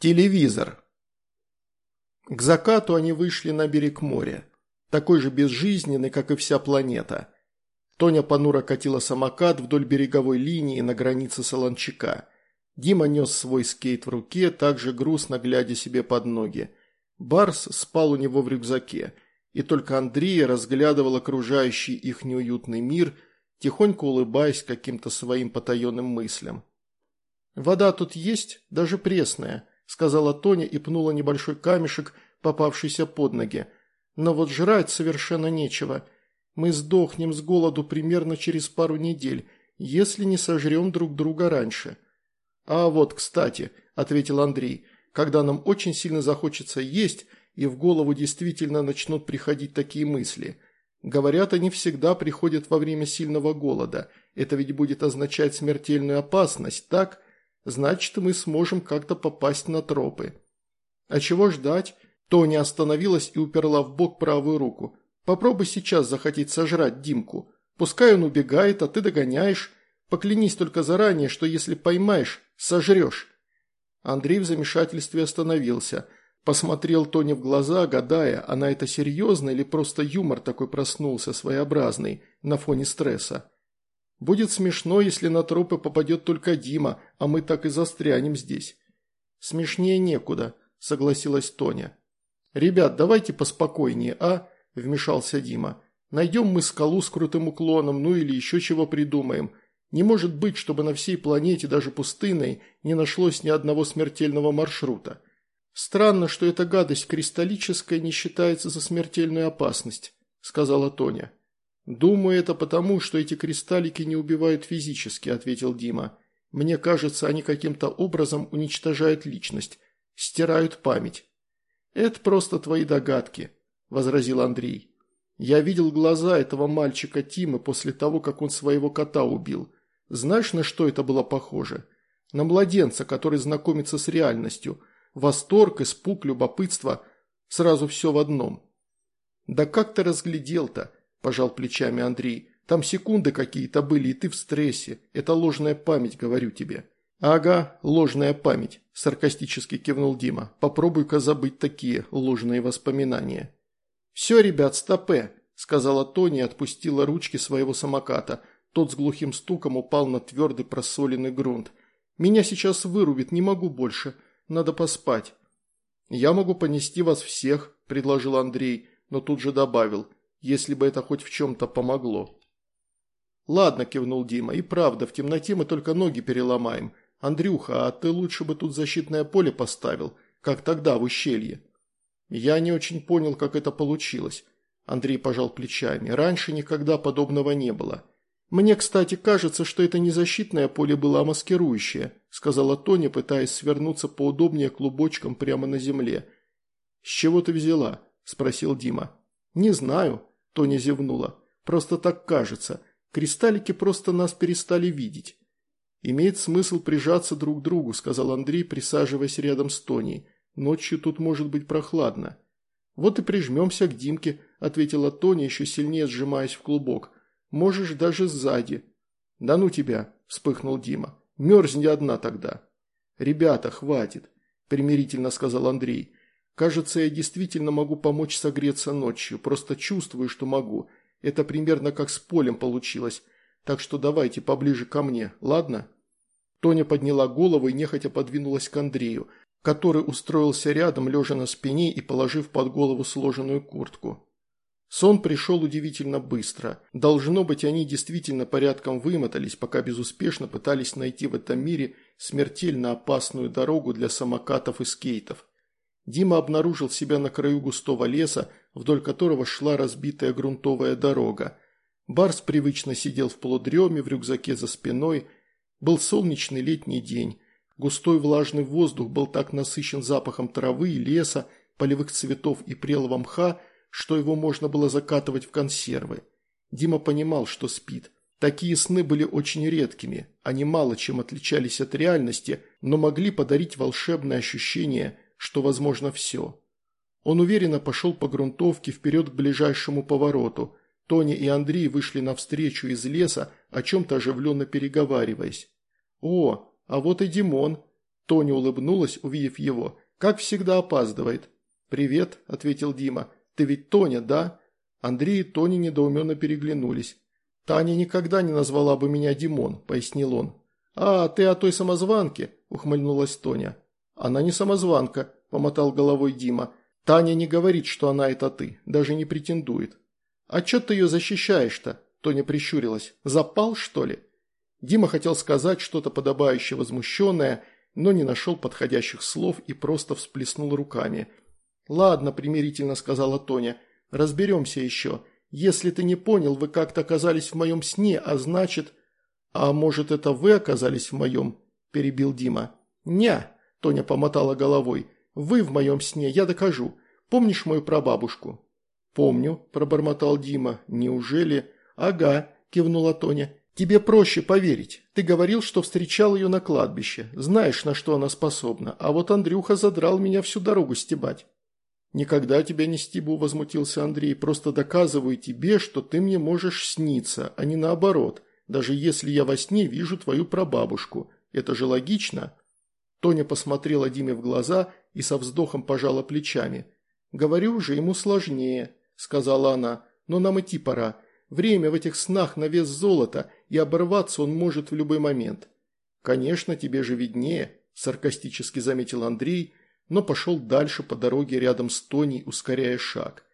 Телевизор. К закату они вышли на берег моря. Такой же безжизненный, как и вся планета. Тоня понуро катила самокат вдоль береговой линии на границе Солончака. Дима нес свой скейт в руке, также грустно глядя себе под ноги. Барс спал у него в рюкзаке, и только Андрей разглядывал окружающий их неуютный мир, тихонько улыбаясь каким-то своим потаенным мыслям. «Вода тут есть, даже пресная», сказала Тоня и пнула небольшой камешек, попавшийся под ноги. «Но вот жрать совершенно нечего. Мы сдохнем с голоду примерно через пару недель, если не сожрем друг друга раньше». «А вот, кстати», – ответил Андрей, – «когда нам очень сильно захочется есть, и в голову действительно начнут приходить такие мысли. Говорят, они всегда приходят во время сильного голода. Это ведь будет означать смертельную опасность, так?» Значит мы сможем как-то попасть на тропы. А чего ждать? Тони остановилась и уперла в бок правую руку. Попробуй сейчас захотеть сожрать Димку. Пускай он убегает, а ты догоняешь. Поклянись только заранее, что если поймаешь, сожрешь. Андрей в замешательстве остановился. Посмотрел Тони в глаза, гадая, она это серьезно или просто юмор такой проснулся, своеобразный, на фоне стресса. Будет смешно, если на тропы попадет только Дима, а мы так и застрянем здесь». «Смешнее некуда», – согласилась Тоня. «Ребят, давайте поспокойнее, а?» – вмешался Дима. «Найдем мы скалу с крутым уклоном, ну или еще чего придумаем. Не может быть, чтобы на всей планете, даже пустынной, не нашлось ни одного смертельного маршрута. Странно, что эта гадость кристаллическая не считается за смертельную опасность», – сказала Тоня. «Думаю, это потому, что эти кристаллики не убивают физически», – ответил Дима. «Мне кажется, они каким-то образом уничтожают личность, стирают память». «Это просто твои догадки», – возразил Андрей. «Я видел глаза этого мальчика Тимы после того, как он своего кота убил. Знаешь, на что это было похоже? На младенца, который знакомится с реальностью. Восторг, испуг, любопытство – сразу все в одном». «Да как ты разглядел-то?» – пожал плечами Андрей. «Там секунды какие-то были, и ты в стрессе. Это ложная память, говорю тебе». «Ага, ложная память», – саркастически кивнул Дима. «Попробуй-ка забыть такие ложные воспоминания». «Все, ребят, стопе», – сказала Тони и отпустила ручки своего самоката. Тот с глухим стуком упал на твердый просоленный грунт. «Меня сейчас вырубит, не могу больше. Надо поспать». «Я могу понести вас всех», – предложил Андрей, но тут же добавил – если бы это хоть в чем-то помогло. «Ладно», – кивнул Дима, – «и правда, в темноте мы только ноги переломаем. Андрюха, а ты лучше бы тут защитное поле поставил, как тогда в ущелье». «Я не очень понял, как это получилось», – Андрей пожал плечами. «Раньше никогда подобного не было». «Мне, кстати, кажется, что это не защитное поле было, а маскирующее», – сказала Тоня, пытаясь свернуться поудобнее клубочком прямо на земле. «С чего ты взяла?» – спросил Дима. «Не знаю», Тоня зевнула. «Просто так кажется. Кристаллики просто нас перестали видеть». «Имеет смысл прижаться друг к другу», – сказал Андрей, присаживаясь рядом с Тоней. «Ночью тут может быть прохладно». «Вот и прижмемся к Димке», – ответила Тоня, еще сильнее сжимаясь в клубок. «Можешь даже сзади». «Да ну тебя», – вспыхнул Дима. «Мерзни одна тогда». «Ребята, хватит», – примирительно сказал Андрей. Кажется, я действительно могу помочь согреться ночью, просто чувствую, что могу. Это примерно как с полем получилось. Так что давайте поближе ко мне, ладно?» Тоня подняла голову и нехотя подвинулась к Андрею, который устроился рядом, лежа на спине и положив под голову сложенную куртку. Сон пришел удивительно быстро. Должно быть, они действительно порядком вымотались, пока безуспешно пытались найти в этом мире смертельно опасную дорогу для самокатов и скейтов. Дима обнаружил себя на краю густого леса, вдоль которого шла разбитая грунтовая дорога. Барс привычно сидел в полудреме, в рюкзаке за спиной. Был солнечный летний день. Густой влажный воздух был так насыщен запахом травы, леса, полевых цветов и прелого мха, что его можно было закатывать в консервы. Дима понимал, что спит. Такие сны были очень редкими, они мало чем отличались от реальности, но могли подарить волшебное ощущение – что возможно все. Он уверенно пошел по грунтовке вперед к ближайшему повороту. Тони и Андрей вышли навстречу из леса, о чем-то оживленно переговариваясь. «О, а вот и Димон!» Тоня улыбнулась, увидев его. «Как всегда опаздывает». «Привет», – ответил Дима. «Ты ведь Тоня, да?» Андрей и Тоня недоуменно переглянулись. «Таня никогда не назвала бы меня Димон», – пояснил он. «А, ты о той самозванке?» – ухмыльнулась Тоня. «Она не самозванка», – помотал головой Дима. «Таня не говорит, что она это ты, даже не претендует». «А чё ты ее защищаешь-то?» – Тоня прищурилась. «Запал, что ли?» Дима хотел сказать что-то подобающее возмущенное, но не нашел подходящих слов и просто всплеснул руками. «Ладно», – примирительно сказала Тоня, – «разберемся еще. Если ты не понял, вы как-то оказались в моем сне, а значит...» «А может, это вы оказались в моем?» – перебил Дима. «Ня», – Тоня помотала головой, – «вы в моем сне, я докажу. Помнишь мою прабабушку?» «Помню», – пробормотал Дима. «Неужели?» «Ага», – кивнула Тоня. «Тебе проще поверить. Ты говорил, что встречал ее на кладбище. Знаешь, на что она способна. А вот Андрюха задрал меня всю дорогу стебать». «Никогда тебя не стебу», – возмутился Андрей. «Просто доказываю тебе, что ты мне можешь сниться, а не наоборот, даже если я во сне вижу твою прабабушку. Это же логично». Тоня посмотрела Диме в глаза и со вздохом пожала плечами. «Говорю же, ему сложнее», – сказала она, – «но нам идти пора. Время в этих снах на вес золота, и оборваться он может в любой момент». «Конечно, тебе же виднее», – саркастически заметил Андрей, но пошел дальше по дороге рядом с Тоней, ускоряя шаг.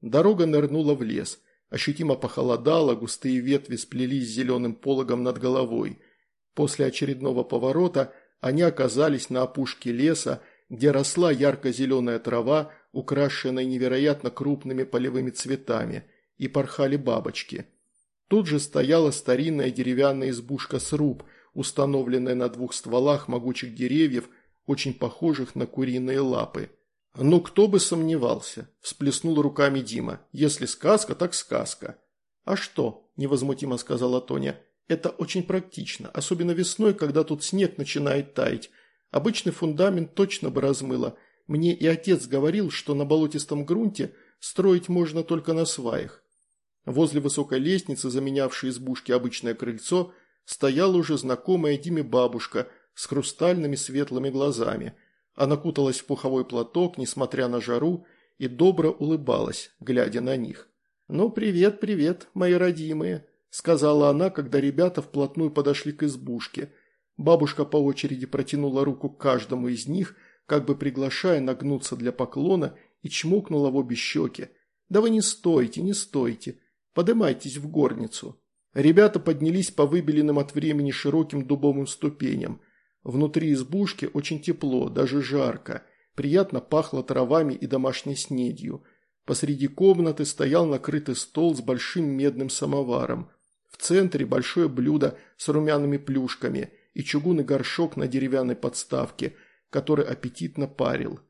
Дорога нырнула в лес. Ощутимо похолодало, густые ветви сплелись зеленым пологом над головой. После очередного поворота они оказались на опушке леса, где росла ярко-зеленая трава, украшенная невероятно крупными полевыми цветами – и порхали бабочки. Тут же стояла старинная деревянная избушка-сруб, установленная на двух стволах могучих деревьев, очень похожих на куриные лапы. «Ну, кто бы сомневался», – всплеснул руками Дима. «Если сказка, так сказка». «А что?» – невозмутимо сказала Тоня. «Это очень практично, особенно весной, когда тут снег начинает таять. Обычный фундамент точно бы размыло. Мне и отец говорил, что на болотистом грунте строить можно только на сваях. Возле высокой лестницы, заменявшей избушки обычное крыльцо, стояла уже знакомая Диме бабушка с хрустальными светлыми глазами. Она куталась в пуховой платок, несмотря на жару, и добро улыбалась, глядя на них. «Ну, привет, привет, мои родимые», – сказала она, когда ребята вплотную подошли к избушке. Бабушка по очереди протянула руку к каждому из них, как бы приглашая нагнуться для поклона, и чмокнула в обе щеки. «Да вы не стойте, не стойте. Подымайтесь в горницу». Ребята поднялись по выбеленным от времени широким дубовым ступеням. Внутри избушки очень тепло, даже жарко. Приятно пахло травами и домашней снедью. Посреди комнаты стоял накрытый стол с большим медным самоваром. В центре большое блюдо с румяными плюшками и чугунный горшок на деревянной подставке, который аппетитно парил.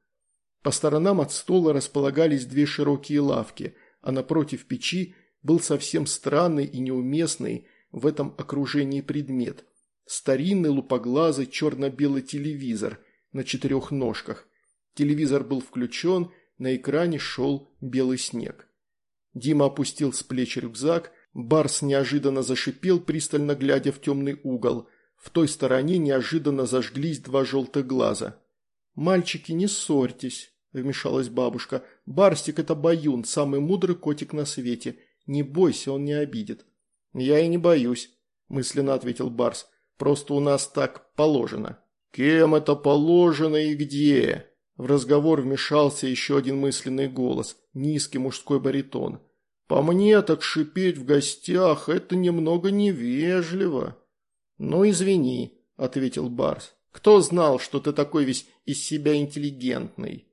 По сторонам от стола располагались две широкие лавки, а напротив печи был совсем странный и неуместный в этом окружении предмет. Старинный лупоглазый черно-белый телевизор на четырех ножках. Телевизор был включен, на экране шел белый снег. Дима опустил с плеч рюкзак, Барс неожиданно зашипел, пристально глядя в темный угол. В той стороне неожиданно зажглись два желтых глаза. «Мальчики, не ссорьтесь», – вмешалась бабушка. «Барсик – это Баюн, самый мудрый котик на свете. Не бойся, он не обидит». «Я и не боюсь», – мысленно ответил Барс. «Просто у нас так положено». «Кем это положено и где?» В разговор вмешался еще один мысленный голос, низкий мужской баритон. «По мне так шипеть в гостях – это немного невежливо». «Ну, извини», – ответил Барс. «Кто знал, что ты такой весь из себя интеллигентный?»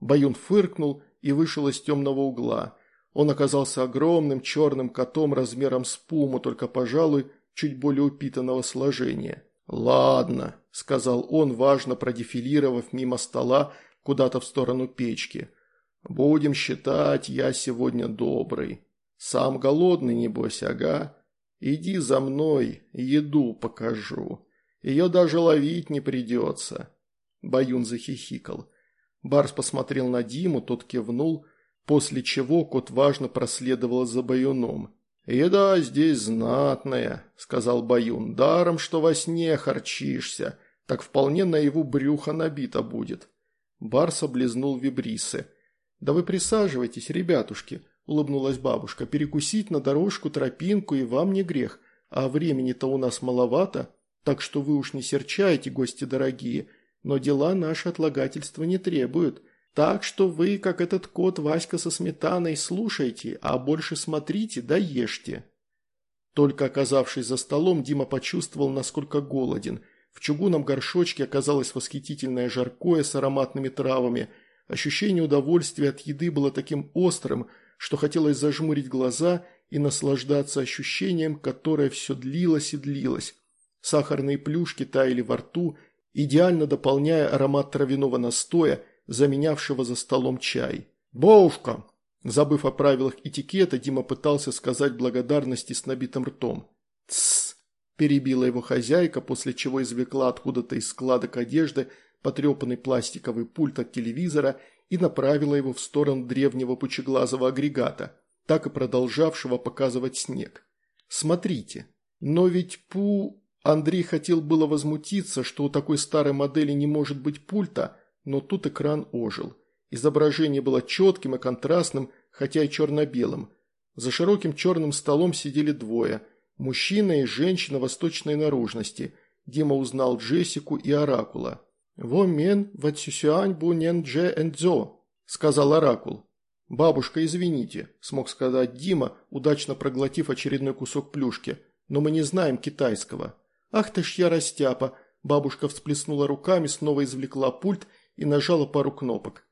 Баюн фыркнул и вышел из темного угла. Он оказался огромным черным котом размером с пуму, только, пожалуй, чуть более упитанного сложения. «Ладно», – сказал он, важно продефилировав мимо стола куда-то в сторону печки. «Будем считать, я сегодня добрый. Сам голодный, небось, ага? Иди за мной, еду покажу. Ее даже ловить не придется». Баюн захихикал. Барс посмотрел на Диму, тот кивнул – после чего кот важно проследовал за Баюном. «Еда здесь знатная», – сказал Баюн, – «даром, что во сне харчишься. так вполне наяву брюхо набито будет». Барс облизнул вибрисы. «Да вы присаживайтесь, ребятушки», – улыбнулась бабушка. «Перекусить на дорожку, тропинку и вам не грех. А времени-то у нас маловато, так что вы уж не серчайте, гости дорогие. Но дела наши отлагательства не требуют. Так что вы, как этот кот Васька со сметаной, слушайте, а больше смотрите да ешьте». Только оказавшись за столом, Дима почувствовал, насколько голоден. В чугунном горшочке оказалось восхитительное жаркое с ароматными травами. Ощущение удовольствия от еды было таким острым, что хотелось зажмурить глаза и наслаждаться ощущением, которое все длилось и длилось. Сахарные плюшки таяли во рту, идеально дополняя аромат травяного настоя, заменявшего за столом чай. «Боушка!» Забыв о правилах этикета, Дима пытался сказать благодарности с набитым ртом. «Тссс!» – перебила его хозяйка, после чего извлекла откуда-то из складок одежды потрепанный пластиковый пульт от телевизора и направила его в сторону древнего пучеглазого агрегата, так и продолжавшего показывать снег. «Смотрите, но ведь пу...» Андрей хотел было возмутиться, что у такой старой модели не может быть пульта, но тут экран ожил. Изображение было четким и контрастным, хотя и черно-белым. За широким черным столом сидели двое – мужчина и женщина восточной наружности. Дима узнал Джессику и Оракула. «Во мен ватсюсюань бу нен дже эндзо», – сказал Оракул. «Бабушка, извините», – смог сказать Дима, удачно проглотив очередной кусок плюшки, – «но мы не знаем китайского». «Ах ты ж я растяпа!» – бабушка всплеснула руками, снова извлекла пульт и нажала пару кнопок.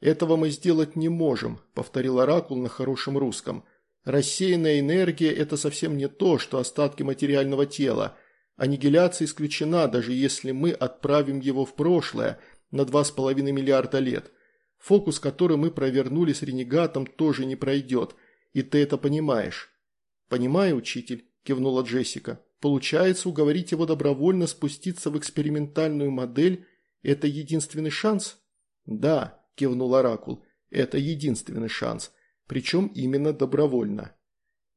«Этого мы сделать не можем», – повторил Оракул на хорошем русском. «Рассеянная энергия – это совсем не то, что остатки материального тела. Аннигиляция исключена, даже если мы отправим его в прошлое на два с половиной миллиарда лет. Фокус, который мы провернули с ренегатом, тоже не пройдет, и ты это понимаешь». «Понимаю, учитель», – кивнула Джессика. «Получается, уговорить его добровольно спуститься в экспериментальную модель – это единственный шанс?» «Да», – кивнул Оракул. «Это единственный шанс. Причем именно добровольно».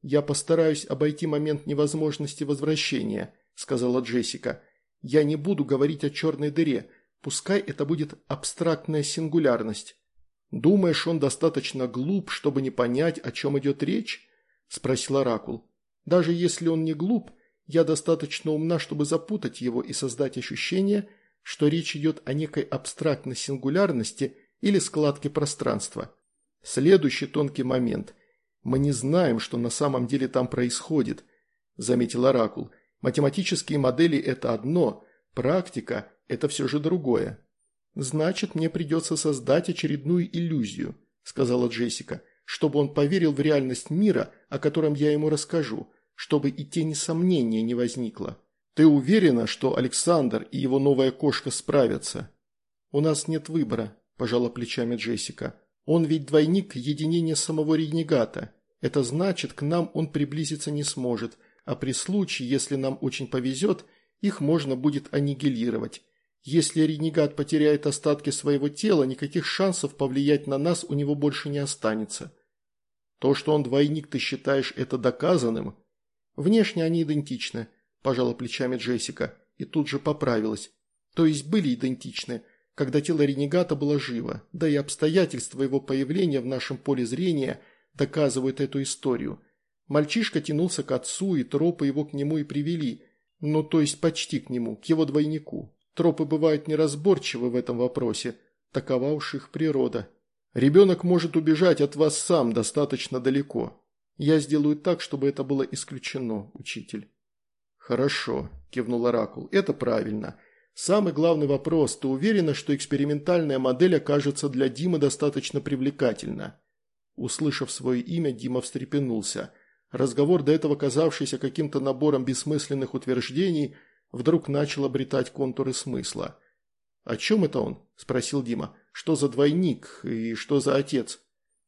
«Я постараюсь обойти момент невозможности возвращения», – сказала Джессика. «Я не буду говорить о черной дыре. Пускай это будет абстрактная сингулярность». «Думаешь, он достаточно глуп, чтобы не понять, о чем идет речь?» – спросил Оракул. «Даже если он не глуп, я достаточно умна, чтобы запутать его и создать ощущение, что речь идет о некой абстрактной сингулярности – или складки пространства. Следующий тонкий момент. Мы не знаем, что на самом деле там происходит, заметил Оракул. Математические модели – это одно, практика – это все же другое. Значит, мне придется создать очередную иллюзию, сказала Джессика, чтобы он поверил в реальность мира, о котором я ему расскажу, чтобы и тени сомнения не возникло. Ты уверена, что Александр и его новая кошка справятся? У нас нет выбора, – пожала плечами Джессика. «Он ведь двойник единения самого ренегата. Это значит, к нам он приблизиться не сможет, а при случае, если нам очень повезет, их можно будет аннигилировать. Если ренегат потеряет остатки своего тела, никаких шансов повлиять на нас у него больше не останется. То, что он двойник, ты считаешь это доказанным? Внешне они идентичны, пожала плечами Джессика, и тут же поправилась. То есть были идентичны – когда тело ренегата было живо, да и обстоятельства его появления в нашем поле зрения доказывают эту историю. Мальчишка тянулся к отцу, и тропы его к нему и привели, ну то есть почти к нему, к его двойнику. Тропы бывают неразборчивы в этом вопросе, такова уж их природа. Ребенок может убежать от вас сам достаточно далеко. Я сделаю так, чтобы это было исключено, учитель. Хорошо, кивнул Оракул, это правильно. Самый главный вопрос – ты уверена, что экспериментальная модель окажется для Димы достаточно привлекательна? Услышав свое имя, Дима встрепенулся. Разговор, до этого казавшийся каким-то набором бессмысленных утверждений, вдруг начал обретать контуры смысла. «О чем это он?» – спросил Дима. «Что за двойник и что за отец?»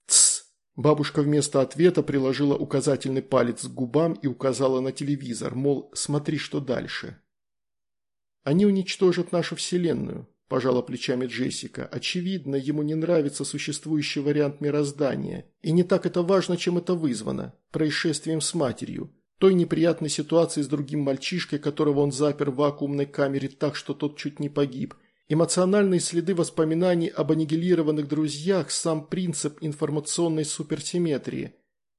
«Тсс!» Бабушка вместо ответа приложила указательный палец к губам и указала на телевизор, мол, смотри, что дальше. Они уничтожат нашу Вселенную», – пожала плечами Джессика. «Очевидно, ему не нравится существующий вариант мироздания. И не так это важно, чем это вызвано – происшествием с матерью. той неприятной ситуации с другим мальчишкой, которого он запер в вакуумной камере так, что тот чуть не погиб. Эмоциональные следы воспоминаний об аннигилированных друзьях – сам принцип информационной суперсимметрии.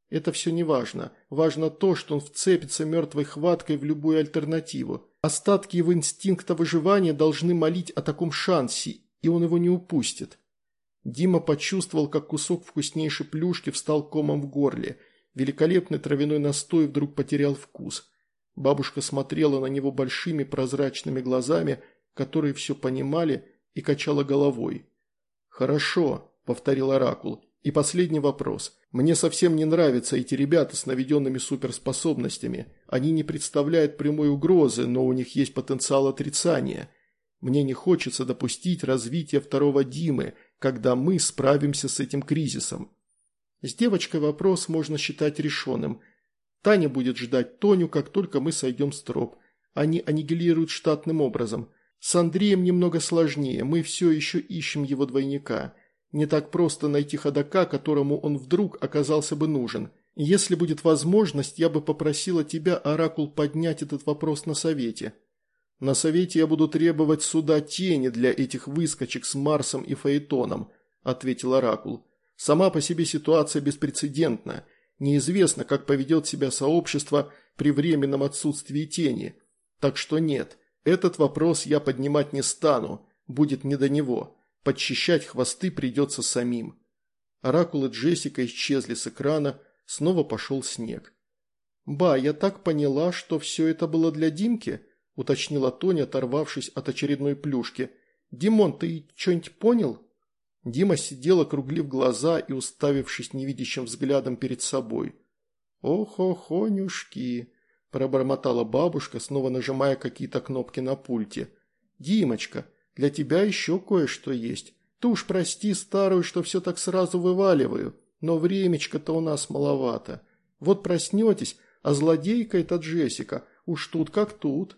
Это все не важно. Важно то, что он вцепится мертвой хваткой в любую альтернативу. Остатки его инстинкта выживания должны молить о таком шансе, и он его не упустит. Дима почувствовал, как кусок вкуснейшей плюшки встал комом в горле. Великолепный травяной настой вдруг потерял вкус. Бабушка смотрела на него большими прозрачными глазами, которые все понимали, и качала головой. «Хорошо», – повторил Оракул. «И последний вопрос. Мне совсем не нравятся эти ребята с наведенными суперспособностями. Они не представляют прямой угрозы, но у них есть потенциал отрицания. Мне не хочется допустить развития второго Димы, когда мы справимся с этим кризисом. С девочкой вопрос можно считать решенным. Таня будет ждать Тоню, как только мы сойдем с троп. Они аннигилируют штатным образом. С Андреем немного сложнее, мы все еще ищем его двойника. Не так просто найти ходока, которому он вдруг оказался бы нужен. Если будет возможность, я бы попросила тебя, Оракул, поднять этот вопрос на совете. На совете я буду требовать суда тени для этих выскочек с Марсом и Фаэтоном, ответил Оракул. Сама по себе ситуация беспрецедентна. Неизвестно, как поведет себя сообщество при временном отсутствии тени. Так что нет, этот вопрос я поднимать не стану, будет не до него. Подчищать хвосты придется самим. Оракул и Джессика исчезли с экрана, снова пошел снег. «Ба, я так поняла, что все это было для Димки?» – уточнила Тоня, оторвавшись от очередной плюшки. «Димон, ты что-нибудь понял?» Дима сидел, округлив глаза и уставившись невидящим взглядом перед собой. «Ох-охонюшки!» – пробормотала бабушка, снова нажимая какие-то кнопки на пульте. «Димочка, для тебя еще кое-что есть. Ты уж прости старую, что все так сразу вываливаю, но времечко-то у нас маловато. Вот проснетесь, а злодейка это Джессика, уж тут как тут».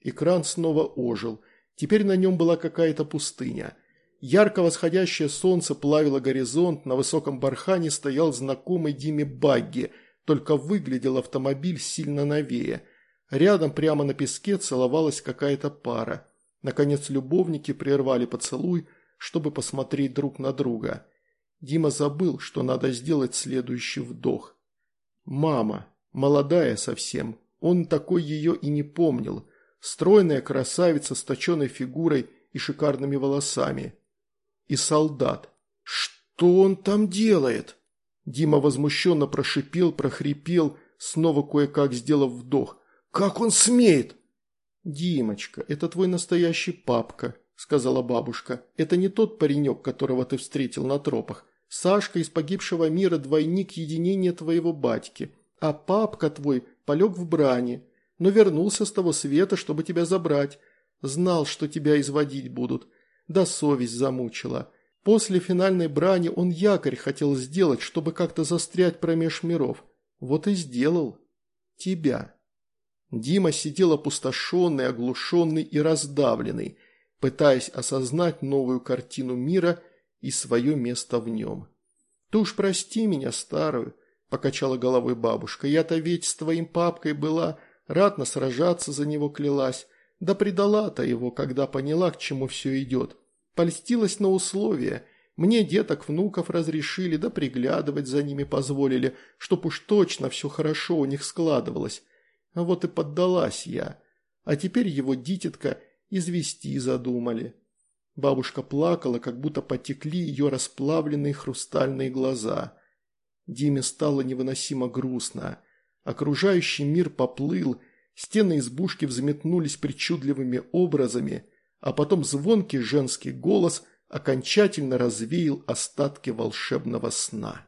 Экран снова ожил. Теперь на нем была какая-то пустыня. Ярко восходящее солнце плавило горизонт, на высоком бархане стоял знакомый Диме Багги, только выглядел автомобиль сильно новее. Рядом прямо на песке целовалась какая-то пара. Наконец любовники прервали поцелуй, чтобы посмотреть друг на друга. Дима забыл, что надо сделать следующий вдох. Мама, молодая совсем, он такой ее и не помнил. Стройная красавица с точенной фигурой и шикарными волосами. И солдат. Что он там делает? Дима возмущенно прошипел, прохрипел, снова кое-как сделав вдох. «Как он смеет?» «Димочка, это твой настоящий папка», – сказала бабушка. «Это не тот паренек, которого ты встретил на тропах. Сашка из погибшего мира – двойник единения твоего батьки. А папка твой полег в брани, но вернулся с того света, чтобы тебя забрать. Знал, что тебя изводить будут. Да совесть замучила. После финальной брани он якорь хотел сделать, чтобы как-то застрять промеж миров. Вот и сделал. Тебя». Дима сидел опустошенный, оглушенный и раздавленный, пытаясь осознать новую картину мира и свое место в нем. «Ты уж прости меня, старую», – покачала головой бабушка. «Я-то ведь с твоим папкой была, ратно сражаться за него клялась, да предала-то его, когда поняла, к чему все идет. Польстилась на условия». Мне деток, внуков разрешили, да приглядывать за ними позволили, чтоб уж точно все хорошо у них складывалось. Вот и поддалась я. А теперь его дитятка извести задумали. Бабушка плакала, как будто потекли ее расплавленные хрустальные глаза. Диме стало невыносимо грустно. Окружающий мир поплыл, стены избушки взметнулись причудливыми образами, а потом звонкий женский голос окончательно развеял остатки волшебного сна.